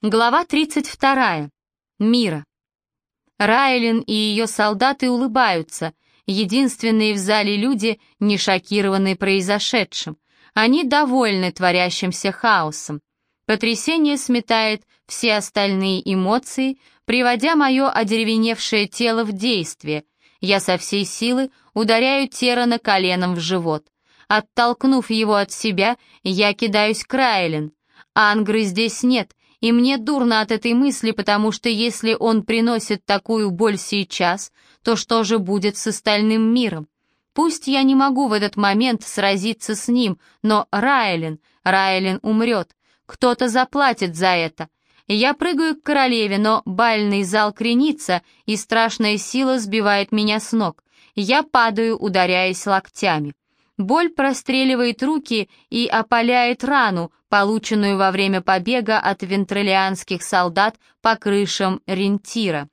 Глава 32. Мира. Райлин и ее солдаты улыбаются, единственные в зале люди, не шокированные произошедшим. Они довольны творящимся хаосом. Потрясение сметает все остальные эмоции, приводя мое одеревеневшее тело в действие. Я со всей силы ударяю Терана коленом в живот. Оттолкнув его от себя, я кидаюсь к Райлин. Ангры здесь нет, и мне дурно от этой мысли, потому что если он приносит такую боль сейчас, то что же будет с остальным миром? Пусть я не могу в этот момент сразиться с ним, но Райлен, Райлен умрет. Кто-то заплатит за это. Я прыгаю к королеве, но бальный зал кренится, и страшная сила сбивает меня с ног. Я падаю, ударяясь локтями. Боль простреливает руки и опаляет рану, полученную во время побега от вентролианских солдат по крышам Рентира.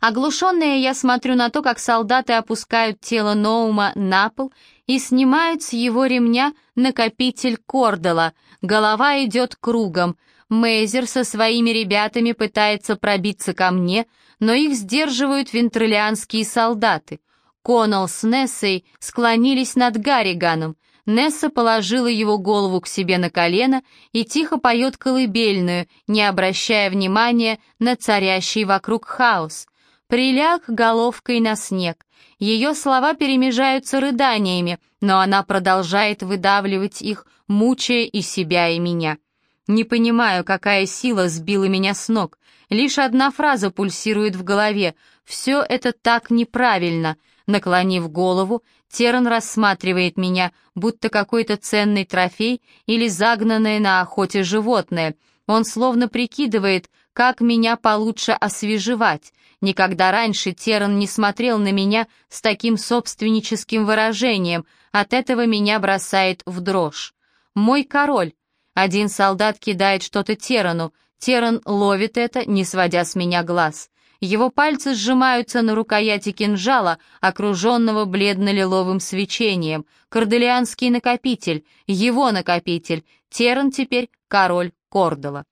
Оглушенная я смотрю на то, как солдаты опускают тело Ноума на пол и снимают с его ремня накопитель Кордела. Голова идет кругом. Мейзер со своими ребятами пытается пробиться ко мне, но их сдерживают вентролианские солдаты — Коннелл с Нессой склонились над Гарриганом. Несса положила его голову к себе на колено и тихо поет колыбельную, не обращая внимания на царящий вокруг хаос. Приляг головкой на снег. Ее слова перемежаются рыданиями, но она продолжает выдавливать их, мучая и себя, и меня. Не понимаю, какая сила сбила меня с ног. Лишь одна фраза пульсирует в голове. «Все это так неправильно», Наклонив голову, Теран рассматривает меня, будто какой-то ценный трофей или загнанное на охоте животное. Он словно прикидывает, как меня получше освежевать. Никогда раньше Теран не смотрел на меня с таким собственническим выражением. От этого меня бросает в дрожь. «Мой король!» Один солдат кидает что-то Терану. Теран ловит это, не сводя с меня глаз. Его пальцы сжимаются на рукояти кинжала, окруженного бледно-лиловым свечением. Корделианский накопитель, его накопитель. Теран теперь король Кордала.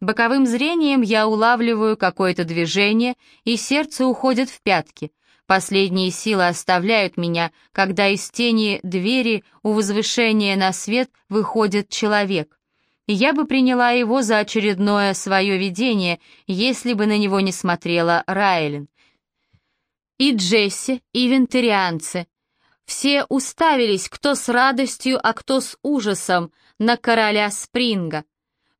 Боковым зрением я улавливаю какое-то движение, и сердце уходит в пятки. Последние силы оставляют меня, когда из тени двери у возвышения на свет выходит человек. Я бы приняла его за очередное свое видение, если бы на него не смотрела Райлин. И Джесси, и вентарианцы. Все уставились, кто с радостью, а кто с ужасом, на короля Спринга.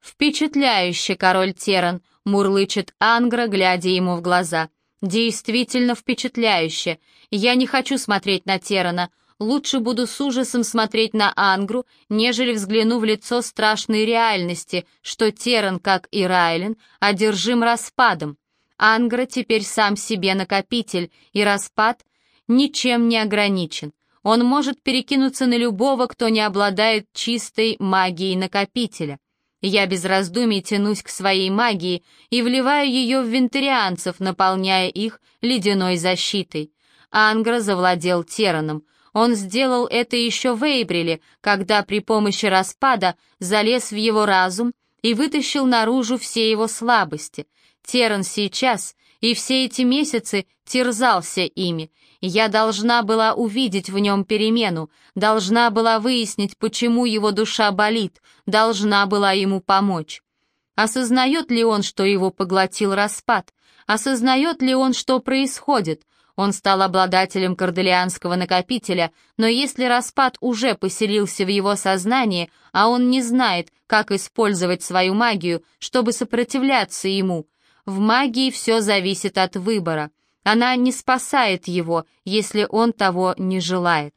«Впечатляюще, король Теран», — мурлычет Ангра, глядя ему в глаза. «Действительно впечатляюще. Я не хочу смотреть на Терана лучше буду с ужасом смотреть на Ангру, нежели взгляну в лицо страшной реальности, что Теран, как и Райлен, одержим распадом. Ангра теперь сам себе накопитель, и распад ничем не ограничен. Он может перекинуться на любого, кто не обладает чистой магией накопителя. Я без раздумий тянусь к своей магии и вливаю ее в вентарианцев, наполняя их ледяной защитой. Ангра завладел Тераном. Он сделал это еще в Эйбриле, когда при помощи распада залез в его разум и вытащил наружу все его слабости. Теран сейчас и все эти месяцы терзался ими. Я должна была увидеть в нем перемену, должна была выяснить, почему его душа болит, должна была ему помочь. Осознает ли он, что его поглотил распад? Осознает ли он, что происходит? Он стал обладателем корделианского накопителя, но если распад уже поселился в его сознании, а он не знает, как использовать свою магию, чтобы сопротивляться ему, в магии все зависит от выбора. Она не спасает его, если он того не желает.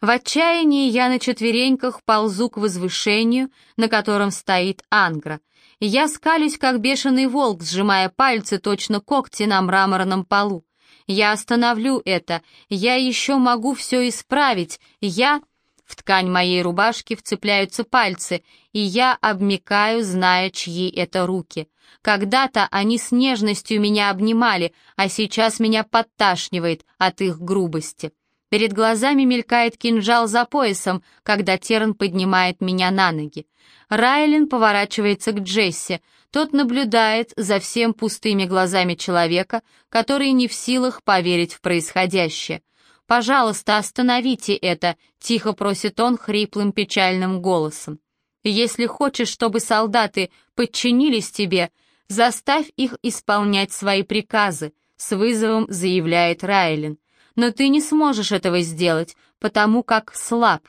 В отчаянии я на четвереньках ползу к возвышению, на котором стоит Ангра. Я скалюсь, как бешеный волк, сжимая пальцы, точно когти на мраморном полу. Я остановлю это, я еще могу все исправить, я... В ткань моей рубашки вцепляются пальцы, и я обмикаю, зная, чьи это руки. Когда-то они с нежностью меня обнимали, а сейчас меня подташнивает от их грубости. Перед глазами мелькает кинжал за поясом, когда Терн поднимает меня на ноги. Райлин поворачивается к Джесси. Тот наблюдает за всем пустыми глазами человека, который не в силах поверить в происходящее. «Пожалуйста, остановите это», — тихо просит он хриплым печальным голосом. «Если хочешь, чтобы солдаты подчинились тебе, заставь их исполнять свои приказы», — с вызовом заявляет Райлин. «Но ты не сможешь этого сделать, потому как слаб,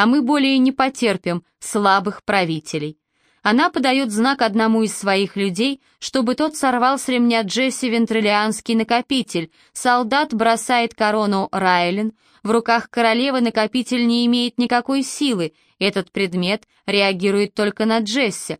а мы более не потерпим слабых правителей. Она подает знак одному из своих людей, чтобы тот сорвал с ремня Джесси вентрилианский накопитель. Солдат бросает корону Райлен. В руках королевы накопитель не имеет никакой силы. Этот предмет реагирует только на Джесси.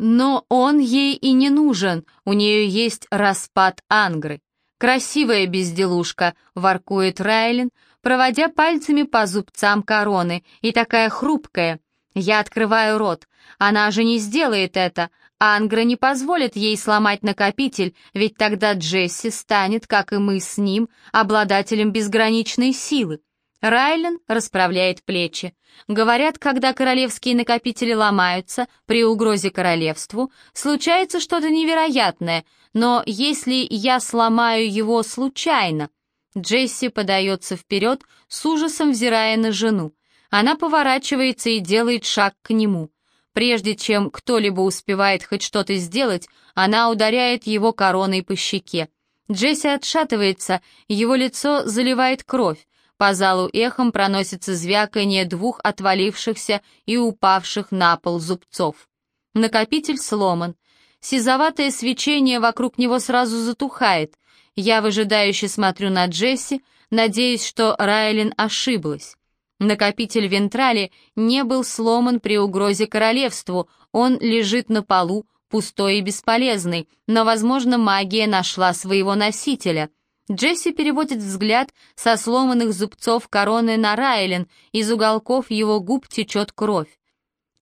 Но он ей и не нужен, у нее есть распад Ангры. «Красивая безделушка», — воркует Райлен, проводя пальцами по зубцам короны, и такая хрупкая. Я открываю рот. Она же не сделает это. Ангра не позволит ей сломать накопитель, ведь тогда Джесси станет, как и мы с ним, обладателем безграничной силы. Райлен расправляет плечи. Говорят, когда королевские накопители ломаются при угрозе королевству, случается что-то невероятное, но если я сломаю его случайно... Джесси подается вперед, с ужасом взирая на жену. Она поворачивается и делает шаг к нему. Прежде чем кто-либо успевает хоть что-то сделать, она ударяет его короной по щеке. Джесси отшатывается, его лицо заливает кровь. По залу эхом проносится звяканье двух отвалившихся и упавших на пол зубцов. Накопитель сломан. Сизоватое свечение вокруг него сразу затухает. Я выжидающе смотрю на Джесси, надеясь, что Райлин ошиблась. Накопитель Вентрали не был сломан при угрозе королевству, он лежит на полу, пустой и бесполезный, но, возможно, магия нашла своего носителя. Джесси переводит взгляд со сломанных зубцов короны на Райлен, из уголков его губ течет кровь.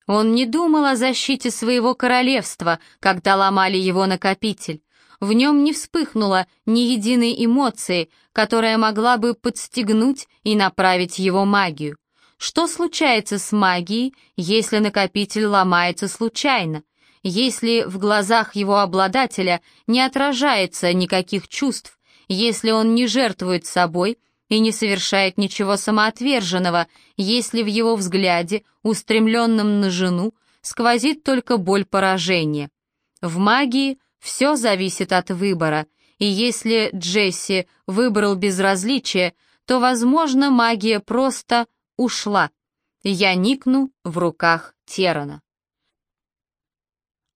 Он не думал о защите своего королевства, когда ломали его накопитель. В нем не вспыхнуло ни единой эмоции, которая могла бы подстегнуть и направить его магию. Что случается с магией, если накопитель ломается случайно? Если в глазах его обладателя не отражается никаких чувств, если он не жертвует собой и не совершает ничего самоотверженного, если в его взгляде, устремленном на жену, сквозит только боль поражения. В магии все зависит от выбора, и если Джесси выбрал безразличие, то, возможно, магия просто ушла. Я никну в руках Терана.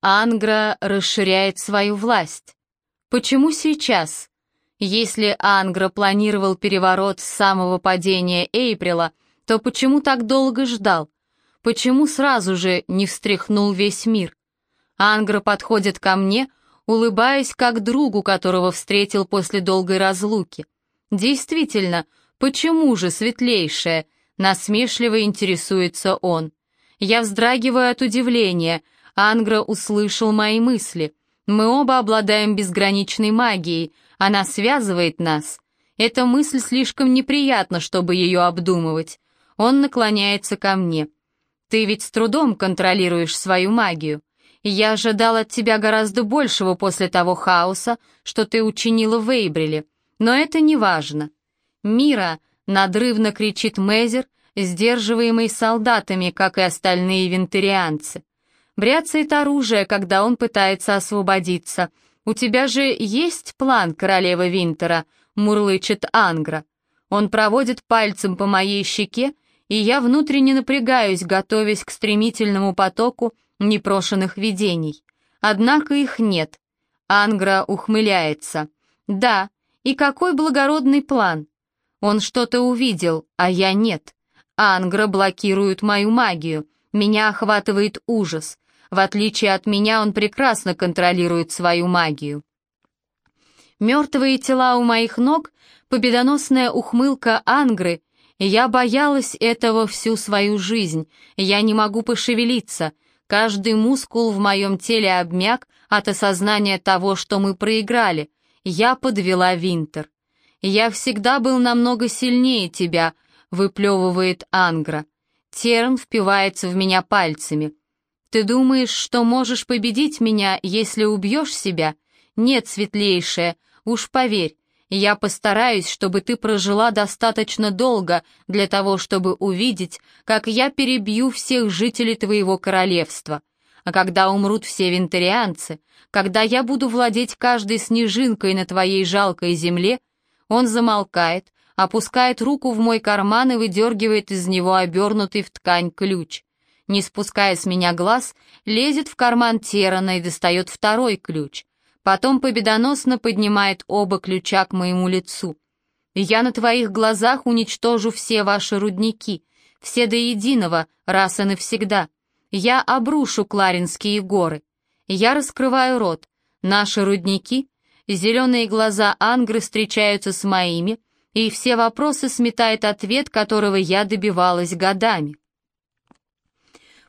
Ангра расширяет свою власть. Почему сейчас? Если Ангра планировал переворот с самого падения Эйприла, то почему так долго ждал? Почему сразу же не встряхнул весь мир? Ангра подходит ко мне, улыбаясь как другу, которого встретил после долгой разлуки. Действительно, почему же, светлейшая, насмешливо интересуется он. Я вздрагиваю от удивления, Ангра услышал мои мысли. Мы оба обладаем безграничной магией, она связывает нас. Эта мысль слишком неприятна, чтобы ее обдумывать. Он наклоняется ко мне. Ты ведь с трудом контролируешь свою магию. Я ожидал от тебя гораздо большего после того хаоса, что ты учинила в Эйбриле. Но это не важно. Мира, надрывно кричит Мезер, сдерживаемый солдатами, как и остальные вентарианцы. Бряцает оружие, когда он пытается освободиться. «У тебя же есть план, королева Винтера?» — мурлычет Ангра. Он проводит пальцем по моей щеке, и я внутренне напрягаюсь, готовясь к стремительному потоку непрошенных видений. Однако их нет. Ангра ухмыляется. Да, и какой благородный план. Он что-то увидел, а я нет. Ангра блокирует мою магию. Меня охватывает ужас. В отличие от меня, он прекрасно контролирует свою магию. Мертвые тела у моих ног, победоносная ухмылка Ангры. Я боялась этого всю свою жизнь. Я не могу пошевелиться. Каждый мускул в моем теле обмяк от осознания того, что мы проиграли. Я подвела Винтер. «Я всегда был намного сильнее тебя», — выплевывает Ангра. Терн впивается в меня пальцами. «Ты думаешь, что можешь победить меня, если убьешь себя? Нет, светлейшая, уж поверь, я постараюсь, чтобы ты прожила достаточно долго для того, чтобы увидеть, как я перебью всех жителей твоего королевства. А когда умрут все вентарианцы, когда я буду владеть каждой снежинкой на твоей жалкой земле, он замолкает, опускает руку в мой карман и выдергивает из него обернутый в ткань ключ. Не спуская с меня глаз, лезет в карман Терана и достает второй ключ. Потом победоносно поднимает оба ключа к моему лицу. «Я на твоих глазах уничтожу все ваши рудники, все до единого, раз и навсегда. Я обрушу Кларинские горы. Я раскрываю рот. Наши рудники, зеленые глаза Ангры встречаются с моими, и все вопросы сметает ответ, которого я добивалась годами.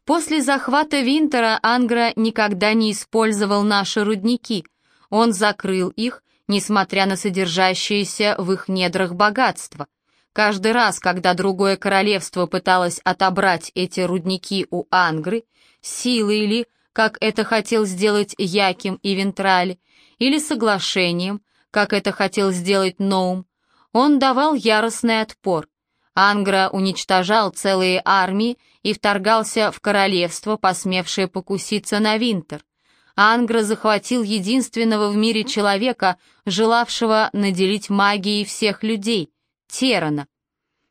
После захвата Винтера Ангра никогда не использовал наши рудники. Он закрыл их, несмотря на содержащееся в их недрах богатство. Каждый раз, когда другое королевство пыталось отобрать эти рудники у Ангры, силой ли, как это хотел сделать Яким и Вентрали, или соглашением, как это хотел сделать Ноум, он давал яростный отпор. Ангра уничтожал целые армии и вторгался в королевство, посмевшее покуситься на Винтер. Ангра захватил единственного в мире человека, желавшего наделить магией всех людей, Терана.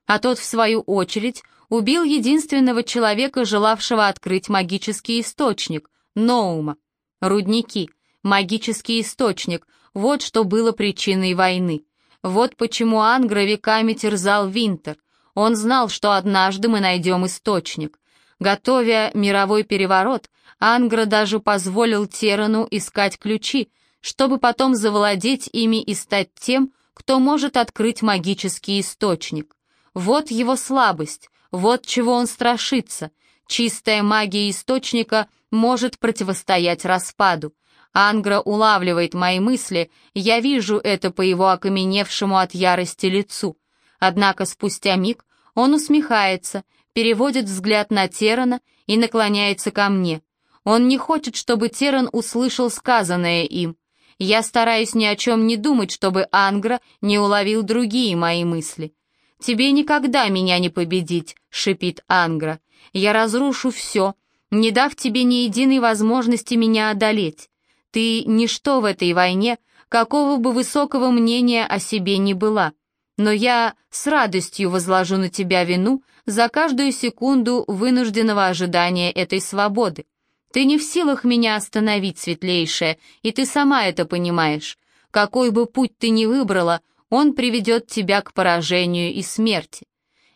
А тот, в свою очередь, убил единственного человека, желавшего открыть магический источник, Ноума. Рудники, магический источник, вот что было причиной войны. Вот почему Ангра веками терзал Винтер. Он знал, что однажды мы найдем источник. Готовя мировой переворот, Ангра даже позволил Терану искать ключи, чтобы потом завладеть ими и стать тем, кто может открыть магический источник. Вот его слабость, вот чего он страшится. Чистая магия источника может противостоять распаду. Ангра улавливает мои мысли, я вижу это по его окаменевшему от ярости лицу. Однако спустя миг он усмехается, переводит взгляд на Терана и наклоняется ко мне. Он не хочет, чтобы Теран услышал сказанное им. Я стараюсь ни о чем не думать, чтобы Ангра не уловил другие мои мысли. «Тебе никогда меня не победить», — шипит Ангра. «Я разрушу все, не дав тебе ни единой возможности меня одолеть. Ты ничто в этой войне, какого бы высокого мнения о себе ни была но я с радостью возложу на тебя вину за каждую секунду вынужденного ожидания этой свободы. Ты не в силах меня остановить, светлейшая, и ты сама это понимаешь. Какой бы путь ты ни выбрала, он приведет тебя к поражению и смерти.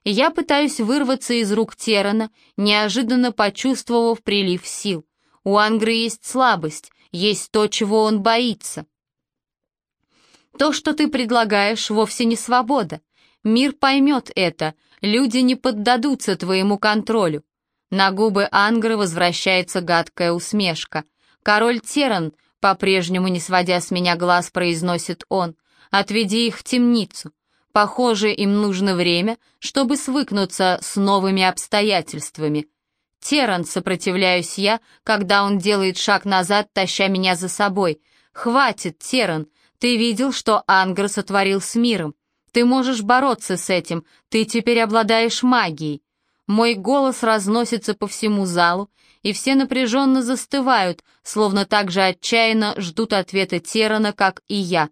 Я пытаюсь вырваться из рук Терана, неожиданно почувствовав прилив сил. У Ангры есть слабость, есть то, чего он боится. То, что ты предлагаешь, вовсе не свобода. Мир поймет это, люди не поддадутся твоему контролю. На губы Ангры возвращается гадкая усмешка. Король Теран, по-прежнему не сводя с меня глаз, произносит он, отведи их в темницу. Похоже, им нужно время, чтобы свыкнуться с новыми обстоятельствами. Теран, сопротивляюсь я, когда он делает шаг назад, таща меня за собой. «Хватит, Теран, ты видел, что Ангр сотворил с миром. Ты можешь бороться с этим, ты теперь обладаешь магией. Мой голос разносится по всему залу, и все напряженно застывают, словно так же отчаянно ждут ответа Терана, как и я.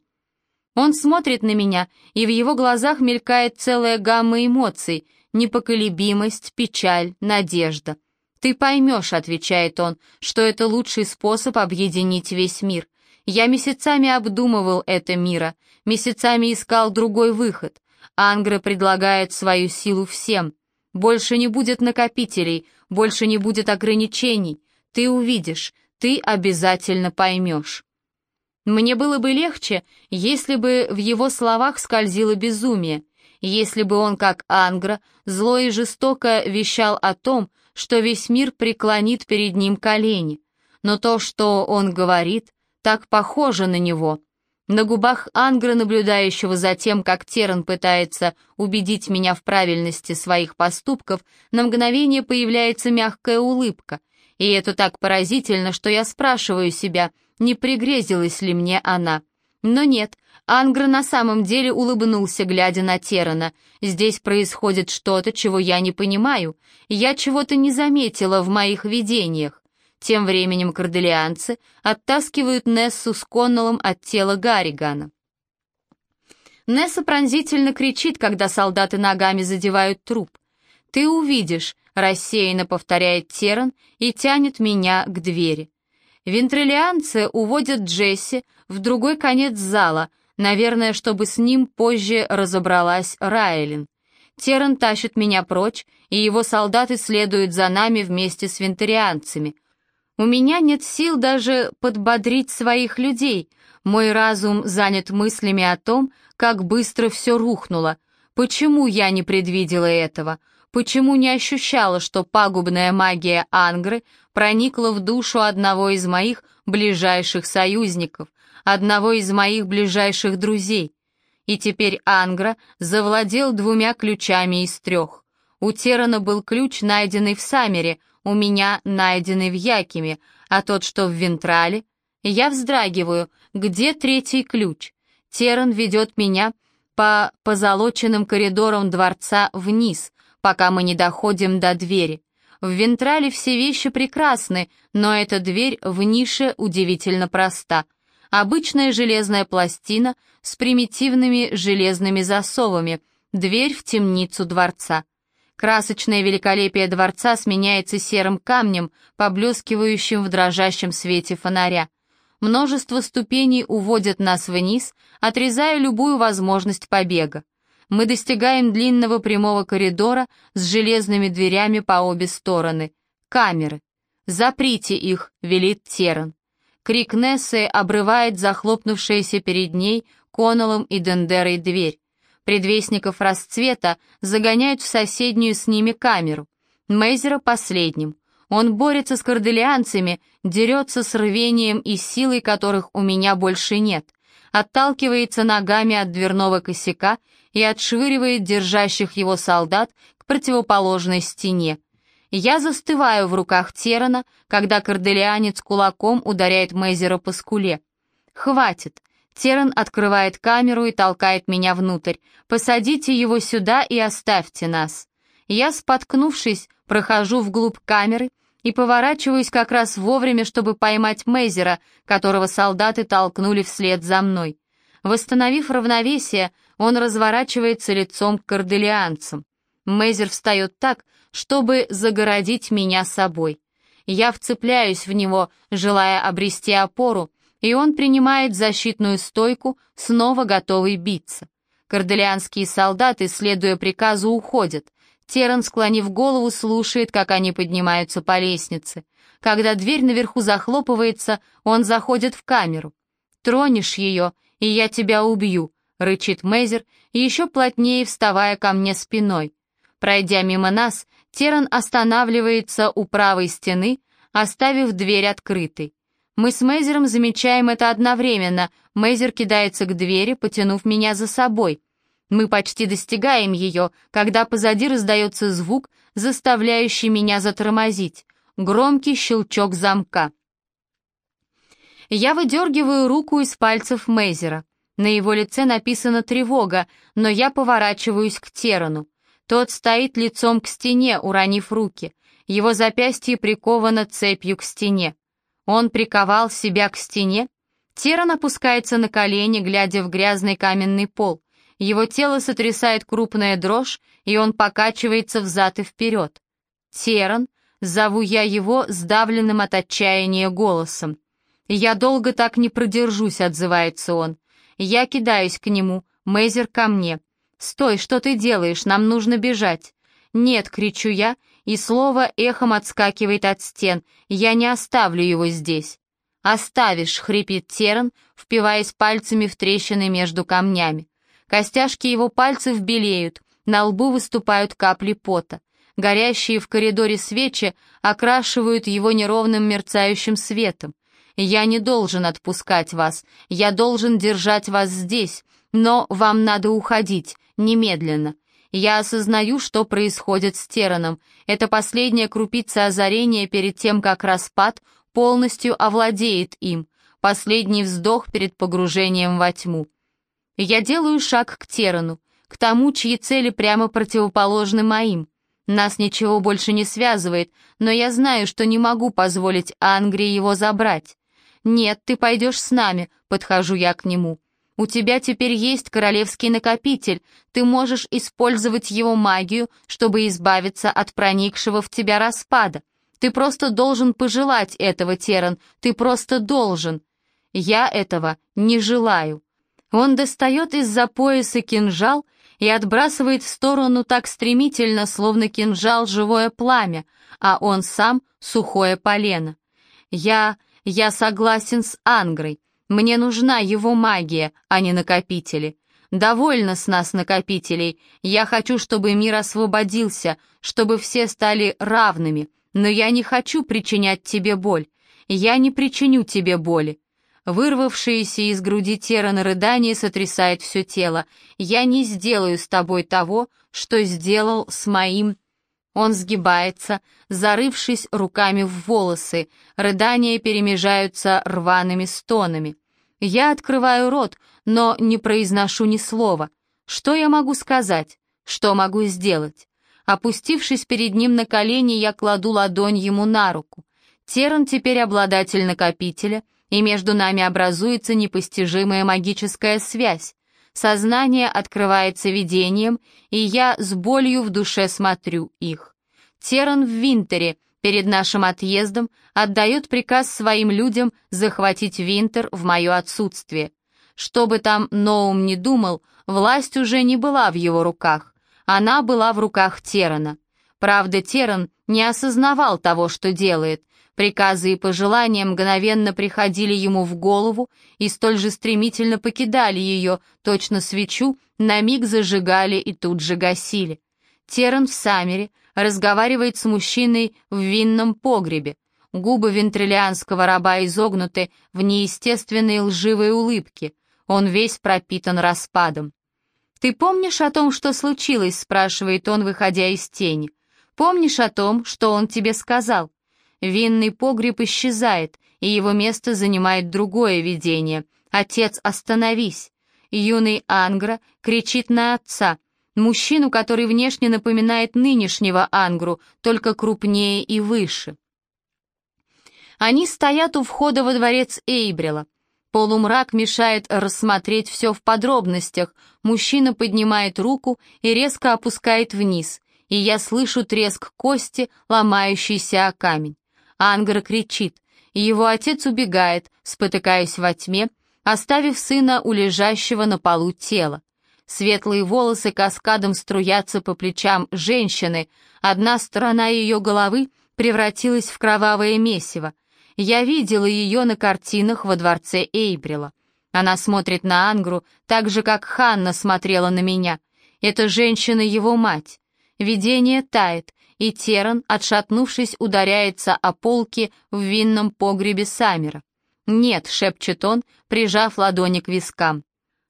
Он смотрит на меня, и в его глазах мелькает целая гамма эмоций, непоколебимость, печаль, надежда. «Ты поймешь», — отвечает он, — «что это лучший способ объединить весь мир. Я месяцами обдумывал это мира, месяцами искал другой выход. Ангра предлагает свою силу всем. Больше не будет накопителей, больше не будет ограничений. Ты увидишь, ты обязательно поймешь. Мне было бы легче, если бы в его словах скользило безумие, если бы он, как Ангра, зло и жестоко вещал о том, что весь мир преклонит перед ним колени. Но то, что он говорит, так похоже на него. На губах Ангра, наблюдающего за тем, как Теран пытается убедить меня в правильности своих поступков, на мгновение появляется мягкая улыбка. И это так поразительно, что я спрашиваю себя, не пригрезилась ли мне она. Но нет, Ангра на самом деле улыбнулся, глядя на Терана. Здесь происходит что-то, чего я не понимаю. Я чего-то не заметила в моих видениях. Тем временем корделианцы оттаскивают Нессу с Коннеллом от тела Гарригана. Несса пронзительно кричит, когда солдаты ногами задевают труп. «Ты увидишь», — рассеянно повторяет Теран и тянет меня к двери. Вентрилианцы уводят Джесси в другой конец зала, наверное, чтобы с ним позже разобралась Райлин. Теран тащит меня прочь, и его солдаты следуют за нами вместе с вентарианцами — у меня нет сил даже подбодрить своих людей. Мой разум занят мыслями о том, как быстро все рухнуло. Почему я не предвидела этого? Почему не ощущала, что пагубная магия Ангры проникла в душу одного из моих ближайших союзников, одного из моих ближайших друзей? И теперь Ангра завладел двумя ключами из трех. У Терана был ключ, найденный в Самере, у меня найденный в Якиме, а тот, что в Вентрале... Я вздрагиваю. Где третий ключ? Теран ведет меня по позолоченным коридорам дворца вниз, пока мы не доходим до двери. В Вентрале все вещи прекрасны, но эта дверь в нише удивительно проста. Обычная железная пластина с примитивными железными засовами, дверь в темницу дворца. Красочное великолепие дворца сменяется серым камнем, поблескивающим в дрожащем свете фонаря. Множество ступеней уводят нас вниз, отрезая любую возможность побега. Мы достигаем длинного прямого коридора с железными дверями по обе стороны. Камеры. «Заприте их», — велит Теран. Крик Нессы обрывает захлопнувшаяся перед ней Конолом и Дендерой дверь. Предвестников расцвета загоняют в соседнюю с ними камеру. Мейзера последним. Он борется с корделианцами, дерется с рвением и силой, которых у меня больше нет. Отталкивается ногами от дверного косяка и отшвыривает держащих его солдат к противоположной стене. Я застываю в руках Терана, когда корделианец кулаком ударяет Мейзера по скуле. «Хватит! Теран открывает камеру и толкает меня внутрь. «Посадите его сюда и оставьте нас». Я, споткнувшись, прохожу вглубь камеры и поворачиваюсь как раз вовремя, чтобы поймать Мейзера, которого солдаты толкнули вслед за мной. Восстановив равновесие, он разворачивается лицом к корделианцам. Мейзер встает так, чтобы загородить меня собой. Я вцепляюсь в него, желая обрести опору, и он принимает защитную стойку, снова готовый биться. Корделианские солдаты, следуя приказу, уходят. Теран, склонив голову, слушает, как они поднимаются по лестнице. Когда дверь наверху захлопывается, он заходит в камеру. «Тронешь ее, и я тебя убью», — рычит Мейзер, еще плотнее вставая ко мне спиной. Пройдя мимо нас, Теран останавливается у правой стены, оставив дверь открытой. Мы с Мейзером замечаем это одновременно. Мейзер кидается к двери, потянув меня за собой. Мы почти достигаем ее, когда позади раздается звук, заставляющий меня затормозить. Громкий щелчок замка. Я выдергиваю руку из пальцев Мейзера. На его лице написана тревога, но я поворачиваюсь к Терану. Тот стоит лицом к стене, уронив руки. Его запястье приковано цепью к стене. Он приковал себя к стене. Теран опускается на колени, глядя в грязный каменный пол. Его тело сотрясает крупная дрожь, и он покачивается взад и вперед. Теран, зову я его сдавленным от отчаяния голосом. «Я долго так не продержусь», — отзывается он. Я кидаюсь к нему, Мейзер ко мне. «Стой, что ты делаешь? Нам нужно бежать». «Нет», — кричу я, и слово эхом отскакивает от стен. «Я не оставлю его здесь». «Оставишь», — хрипит Теран, впиваясь пальцами в трещины между камнями. Костяшки его пальцев белеют, на лбу выступают капли пота. Горящие в коридоре свечи окрашивают его неровным мерцающим светом. Я не должен отпускать вас, я должен держать вас здесь, но вам надо уходить, немедленно. Я осознаю, что происходит с Тераном. Это последняя крупица озарения перед тем, как распад полностью овладеет им. Последний вздох перед погружением во тьму. Я делаю шаг к Терану, к тому, чьи цели прямо противоположны моим. Нас ничего больше не связывает, но я знаю, что не могу позволить Ангре его забрать. «Нет, ты пойдешь с нами», — подхожу я к нему. «У тебя теперь есть королевский накопитель, ты можешь использовать его магию, чтобы избавиться от проникшего в тебя распада. Ты просто должен пожелать этого, Теран, ты просто должен». «Я этого не желаю». Он достает из-за пояса кинжал и отбрасывает в сторону так стремительно, словно кинжал живое пламя, а он сам сухое полено. Я... я согласен с Ангрой. Мне нужна его магия, а не накопители. Довольно с нас накопителей. Я хочу, чтобы мир освободился, чтобы все стали равными, но я не хочу причинять тебе боль. Я не причиню тебе боли. Вырвавшееся из груди Терана рыдание сотрясает все тело. «Я не сделаю с тобой того, что сделал с моим...» Он сгибается, зарывшись руками в волосы. Рыдания перемежаются рваными стонами. Я открываю рот, но не произношу ни слова. Что я могу сказать? Что могу сделать? Опустившись перед ним на колени, я кладу ладонь ему на руку. Теран теперь обладатель накопителя — и между нами образуется непостижимая магическая связь. Сознание открывается видением, и я с болью в душе смотрю их. Теран в Винтере перед нашим отъездом отдает приказ своим людям захватить Винтер в мое отсутствие. Что бы там Ноум не думал, власть уже не была в его руках. Она была в руках Терана. Правда, Теран не осознавал того, что делает, Приказы и пожелания мгновенно приходили ему в голову и столь же стремительно покидали ее, точно свечу, на миг зажигали и тут же гасили. Теран в Саммере разговаривает с мужчиной в винном погребе. Губы вентрилианского раба изогнуты в неестественной лживой улыбке. Он весь пропитан распадом. «Ты помнишь о том, что случилось?» — спрашивает он, выходя из тени. «Помнишь о том, что он тебе сказал?» Винный погреб исчезает, и его место занимает другое видение. «Отец, остановись!» Юный Ангра кричит на отца, мужчину, который внешне напоминает нынешнего Ангру, только крупнее и выше. Они стоят у входа во дворец Эйбрила. Полумрак мешает рассмотреть все в подробностях. Мужчина поднимает руку и резко опускает вниз, и я слышу треск кости, ломающейся о камень. Ангар кричит, его отец убегает, спотыкаясь во тьме, оставив сына у лежащего на полу тела. Светлые волосы каскадом струятся по плечам женщины, одна сторона ее головы превратилась в кровавое месиво. Я видела ее на картинах во дворце Эйбрила. Она смотрит на Ангру так же, как Ханна смотрела на меня. Эта женщина его мать. Видение тает, и Теран, отшатнувшись, ударяется о полки в винном погребе Самера. «Нет», — шепчет он, прижав ладони к вискам.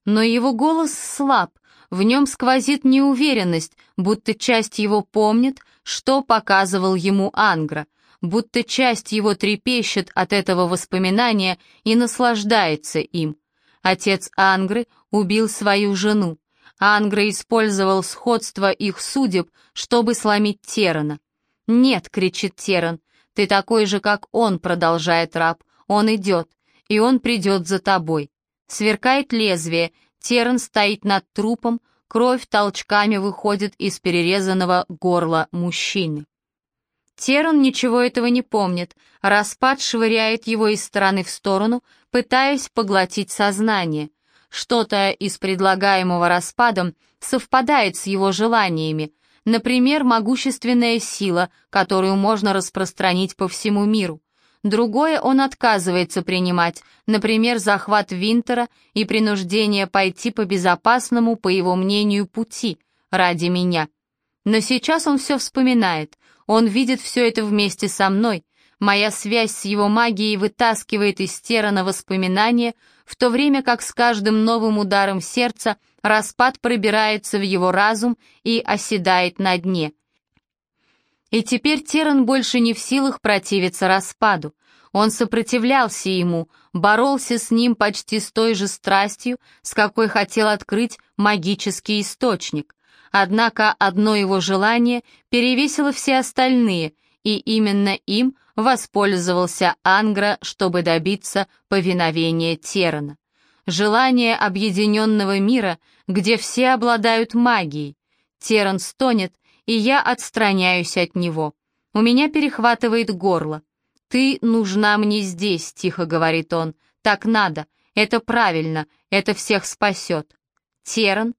Но его голос слаб, в нем сквозит неуверенность, будто часть его помнит, что показывал ему Ангра, будто часть его трепещет от этого воспоминания и наслаждается им. Отец Ангры убил свою жену. Ангра использовал сходство их судеб, чтобы сломить Терана. «Нет», — кричит Теран, — «ты такой же, как он», — продолжает раб. «Он идет, и он придет за тобой». Сверкает лезвие, Теран стоит над трупом, кровь толчками выходит из перерезанного горла мужчины. Теран ничего этого не помнит, распад швыряет его из стороны в сторону, пытаясь поглотить сознание. Что-то из предлагаемого распадом совпадает с его желаниями, например, могущественная сила, которую можно распространить по всему миру. Другое он отказывается принимать, например, захват Винтера и принуждение пойти по безопасному, по его мнению, пути ради меня. Но сейчас он все вспоминает, он видит все это вместе со мной, Моя связь с его магией вытаскивает из Терана воспоминания, в то время как с каждым новым ударом сердца распад пробирается в его разум и оседает на дне. И теперь Теран больше не в силах противиться распаду. Он сопротивлялся ему, боролся с ним почти с той же страстью, с какой хотел открыть магический источник. Однако одно его желание перевесило все остальные, и именно им воспользовался Ангра, чтобы добиться повиновения Терана. Желание объединенного мира, где все обладают магией. Теран стонет, и я отстраняюсь от него. У меня перехватывает горло. «Ты нужна мне здесь», — тихо говорит он. «Так надо. Это правильно. Это всех спасет». Теран.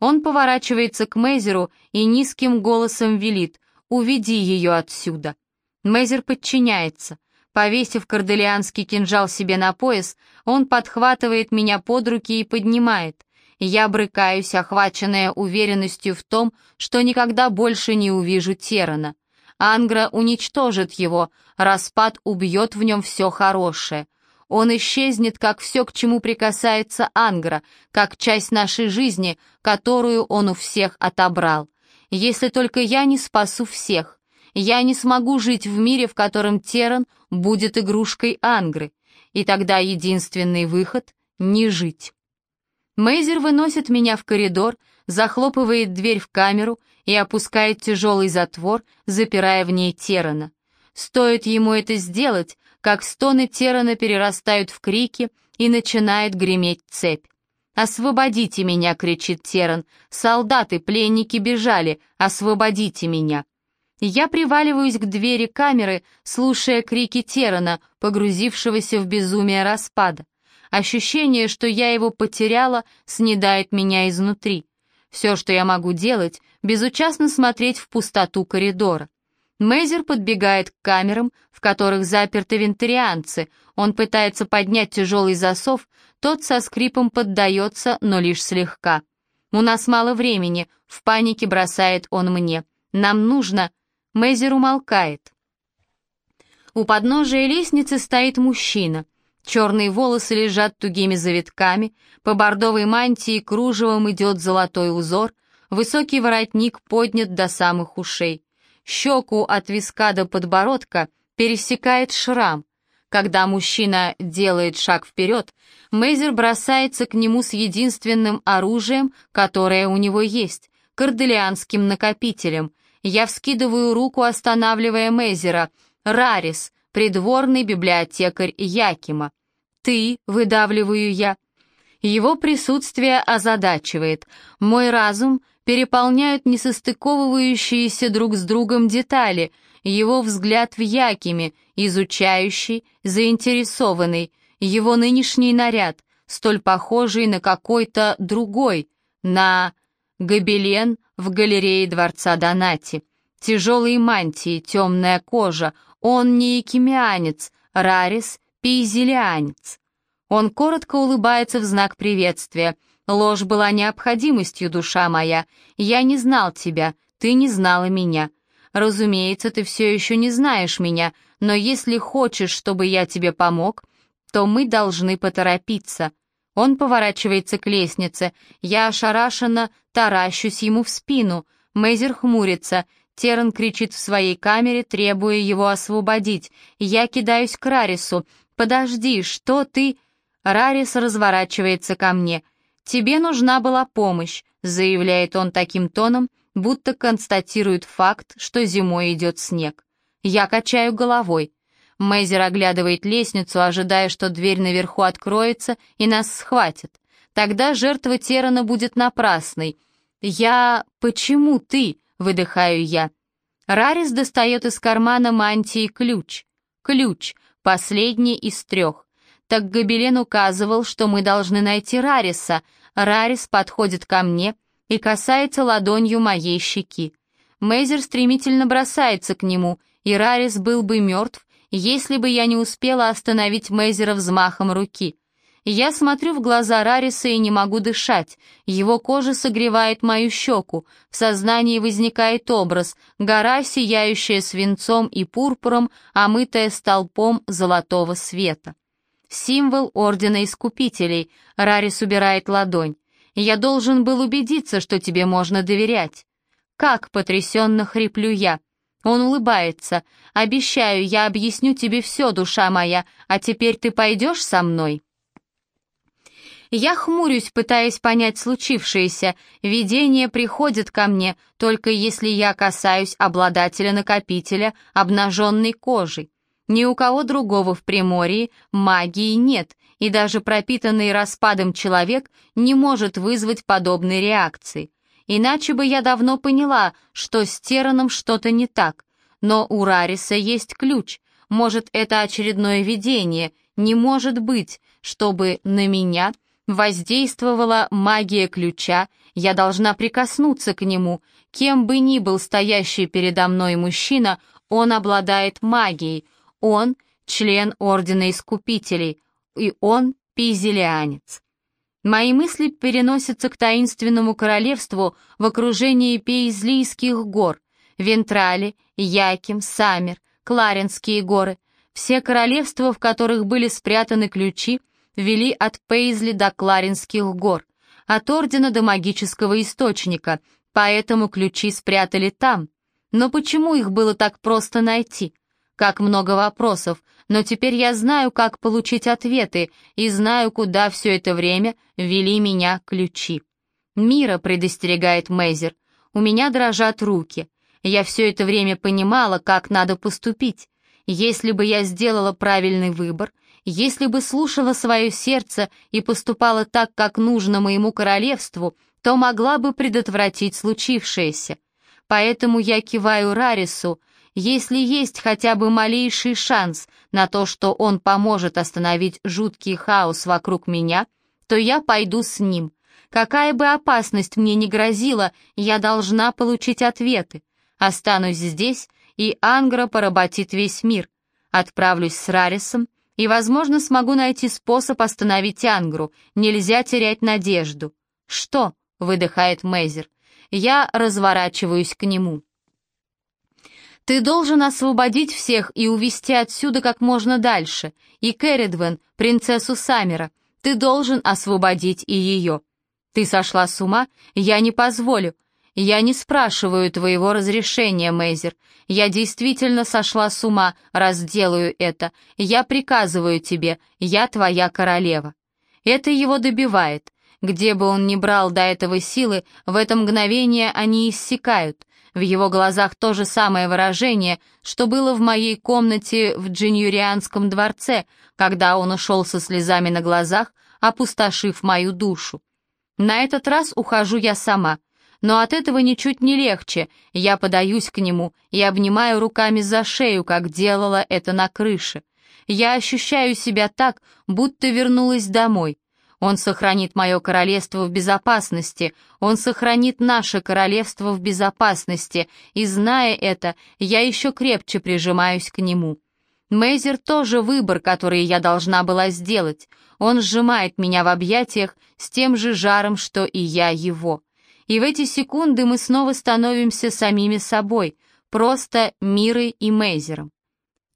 Он поворачивается к Мейзеру и низким голосом велит «Уведи ее отсюда». Мейзер подчиняется. Повесив корделианский кинжал себе на пояс, он подхватывает меня под руки и поднимает. Я брыкаюсь, охваченная уверенностью в том, что никогда больше не увижу Терана. Ангра уничтожит его, распад убьет в нем все хорошее. Он исчезнет, как все, к чему прикасается Ангра, как часть нашей жизни, которую он у всех отобрал. Если только я не спасу всех. Я не смогу жить в мире, в котором Теран будет игрушкой Ангры. И тогда единственный выход — не жить. Мейзер выносит меня в коридор, захлопывает дверь в камеру и опускает тяжелый затвор, запирая в ней Терана. Стоит ему это сделать, как стоны Терана перерастают в крики и начинает греметь цепь. «Освободите меня!» — кричит Теран. «Солдаты, пленники бежали! Освободите меня!» Я приваливаюсь к двери камеры, слушая крики Терана, погрузившегося в безумие распада. Ощущение, что я его потеряла, снедает меня изнутри. Все, что я могу делать, безучастно смотреть в пустоту коридора. Мейзер подбегает к камерам, в которых заперты вентарианцы. Он пытается поднять тяжелый засов, тот со скрипом поддается, но лишь слегка. «У нас мало времени», — в панике бросает он мне. «Нам нужно...» Мейзер умолкает. У подножия лестницы стоит мужчина. Черные волосы лежат тугими завитками, по бордовой мантии кружевом идет золотой узор, высокий воротник поднят до самых ушей. Щеку от виска до подбородка пересекает шрам. Когда мужчина делает шаг вперед, Мейзер бросается к нему с единственным оружием, которое у него есть — корделианским накопителем. Я вскидываю руку, останавливая Мейзера. «Рарис, придворный библиотекарь Якима. «Ты», — выдавливаю я. Его присутствие озадачивает. Мой разум переполняют несостыковывающиеся друг с другом детали, его взгляд в Якиме, изучающий, заинтересованный, его нынешний наряд, столь похожий на какой-то другой, на гобелен в галерее дворца Донати. Тяжелые мантии, темная кожа, он не якимианец, Рарис — пейзелианец. Он коротко улыбается в знак приветствия — Ложь была необходимостью, душа моя. Я не знал тебя, ты не знала меня. Разумеется, ты все еще не знаешь меня, но если хочешь, чтобы я тебе помог, то мы должны поторопиться. Он поворачивается к лестнице. Я ошарашенно таращусь ему в спину. Мейзер хмурится. Теран кричит в своей камере, требуя его освободить. Я кидаюсь к Рарису. «Подожди, что ты...» Рарис разворачивается ко мне. «Тебе нужна была помощь», — заявляет он таким тоном, будто констатирует факт, что зимой идет снег. Я качаю головой. Мейзер оглядывает лестницу, ожидая, что дверь наверху откроется и нас схватит. Тогда жертва Терана будет напрасной. «Я... Почему ты?» — выдыхаю я. Рарис достает из кармана мантии ключ. Ключ, последний из трех. Так Гобелен указывал, что мы должны найти Рариса, Рарис подходит ко мне и касается ладонью моей щеки. Мейзер стремительно бросается к нему, и Рарис был бы мертв, если бы я не успела остановить Мейзера взмахом руки. Я смотрю в глаза Рариса и не могу дышать. Его кожа согревает мою щеку. В сознании возникает образ. Гора, сияющая свинцом и пурпуром, омытая столпом золотого света. Символ Ордена Искупителей. Рарис убирает ладонь. Я должен был убедиться, что тебе можно доверять. Как потрясенно хриплю я. Он улыбается. «Обещаю, я объясню тебе все, душа моя, а теперь ты пойдешь со мной?» Я хмурюсь, пытаясь понять случившееся. Видение приходит ко мне, только если я касаюсь обладателя-накопителя обнаженной кожей. Ни у кого другого в Приморье магии нет, и даже пропитанный распадом человек не может вызвать подобной реакции. Иначе бы я давно поняла, что с Тераном что-то не так. Но у Рариса есть ключ. Может, это очередное видение. Не может быть, чтобы на меня воздействовала магия ключа, я должна прикоснуться к нему. Кем бы ни был стоящий передо мной мужчина, он обладает магией. Он — член Ордена Искупителей, и он — пизелианец. Мои мысли переносятся к таинственному королевству в окружении Пейзлийских гор, Вентрали, Яким, Самер, Кларенские горы, все королевства, в которых были спрятаны ключи, вели от Пейзли до Кларинских гор, от Ордена до магического источника, поэтому ключи спрятали там. Но почему их было так просто найти? Как много вопросов, но теперь я знаю, как получить ответы, и знаю, куда все это время вели меня ключи. «Мира», — предостерегает Мейзер, — «у меня дрожат руки. Я все это время понимала, как надо поступить. Если бы я сделала правильный выбор, если бы слушала свое сердце и поступала так, как нужно моему королевству, то могла бы предотвратить случившееся. Поэтому я киваю Рарису, если есть хотя бы малейший шанс на то, что он поможет остановить жуткий хаос вокруг меня, то я пойду с ним. Какая бы опасность мне ни грозила, я должна получить ответы. Останусь здесь, и Ангра поработит весь мир. Отправлюсь с Рарисом, и, возможно, смогу найти способ остановить Ангру. Нельзя терять надежду. «Что?» — выдыхает Мейзер. Я разворачиваюсь к нему. «Ты должен освободить всех и увести отсюда как можно дальше. И Кэрридвен, принцессу Саммера. Ты должен освободить и ее. Ты сошла с ума? Я не позволю. «Я не спрашиваю твоего разрешения, Мейзер. Я действительно сошла с ума, раз делаю это. Я приказываю тебе, я твоя королева». Это его добивает. Где бы он ни брал до этого силы, в это мгновение они иссякают. В его глазах то же самое выражение, что было в моей комнате в Джиньюрианском дворце, когда он ушел со слезами на глазах, опустошив мою душу. На этот раз ухожу я сама — но от этого ничуть не легче. Я подаюсь к нему и обнимаю руками за шею, как делала это на крыше. Я ощущаю себя так, будто вернулась домой. Он сохранит мое королевство в безопасности, он сохранит наше королевство в безопасности, и, зная это, я еще крепче прижимаюсь к нему. Мейзер тоже выбор, который я должна была сделать. Он сжимает меня в объятиях с тем же жаром, что и я его. И в эти секунды мы снова становимся самими собой, просто Мирой и Мейзером.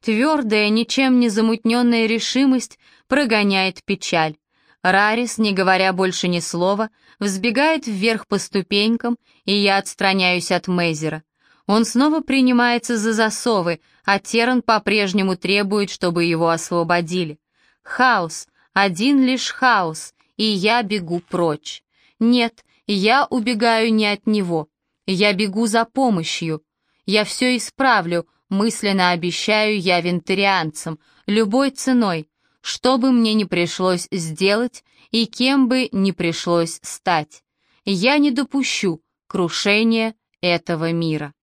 Твердая, ничем не замутненная решимость прогоняет печаль. Рарис, не говоря больше ни слова, взбегает вверх по ступенькам, и я отстраняюсь от Мейзера. Он снова принимается за засовы, а Теран по-прежнему требует, чтобы его освободили. Хаос, один лишь хаос, и я бегу прочь. Нет, я убегаю не от него. Я бегу за помощью. Я все исправлю, мысленно обещаю я вентарианцам, любой ценой, что бы мне ни пришлось сделать и кем бы ни пришлось стать. Я не допущу крушения этого мира.